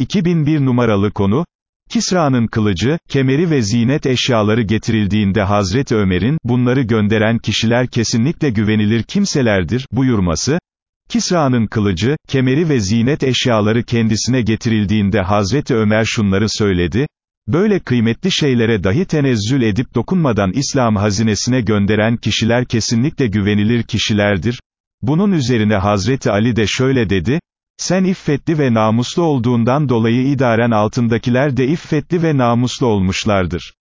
2001 numaralı konu, Kisra'nın kılıcı, kemeri ve zinet eşyaları getirildiğinde Hazreti Ömer'in, bunları gönderen kişiler kesinlikle güvenilir kimselerdir, buyurması, Kisra'nın kılıcı, kemeri ve zinet eşyaları kendisine getirildiğinde Hazreti Ömer şunları söyledi, böyle kıymetli şeylere dahi tenezzül edip dokunmadan İslam hazinesine gönderen kişiler kesinlikle güvenilir kişilerdir. Bunun üzerine Hazreti Ali de şöyle dedi, sen iffetli ve namuslu olduğundan dolayı idaren altındakiler de iffetli ve namuslu olmuşlardır.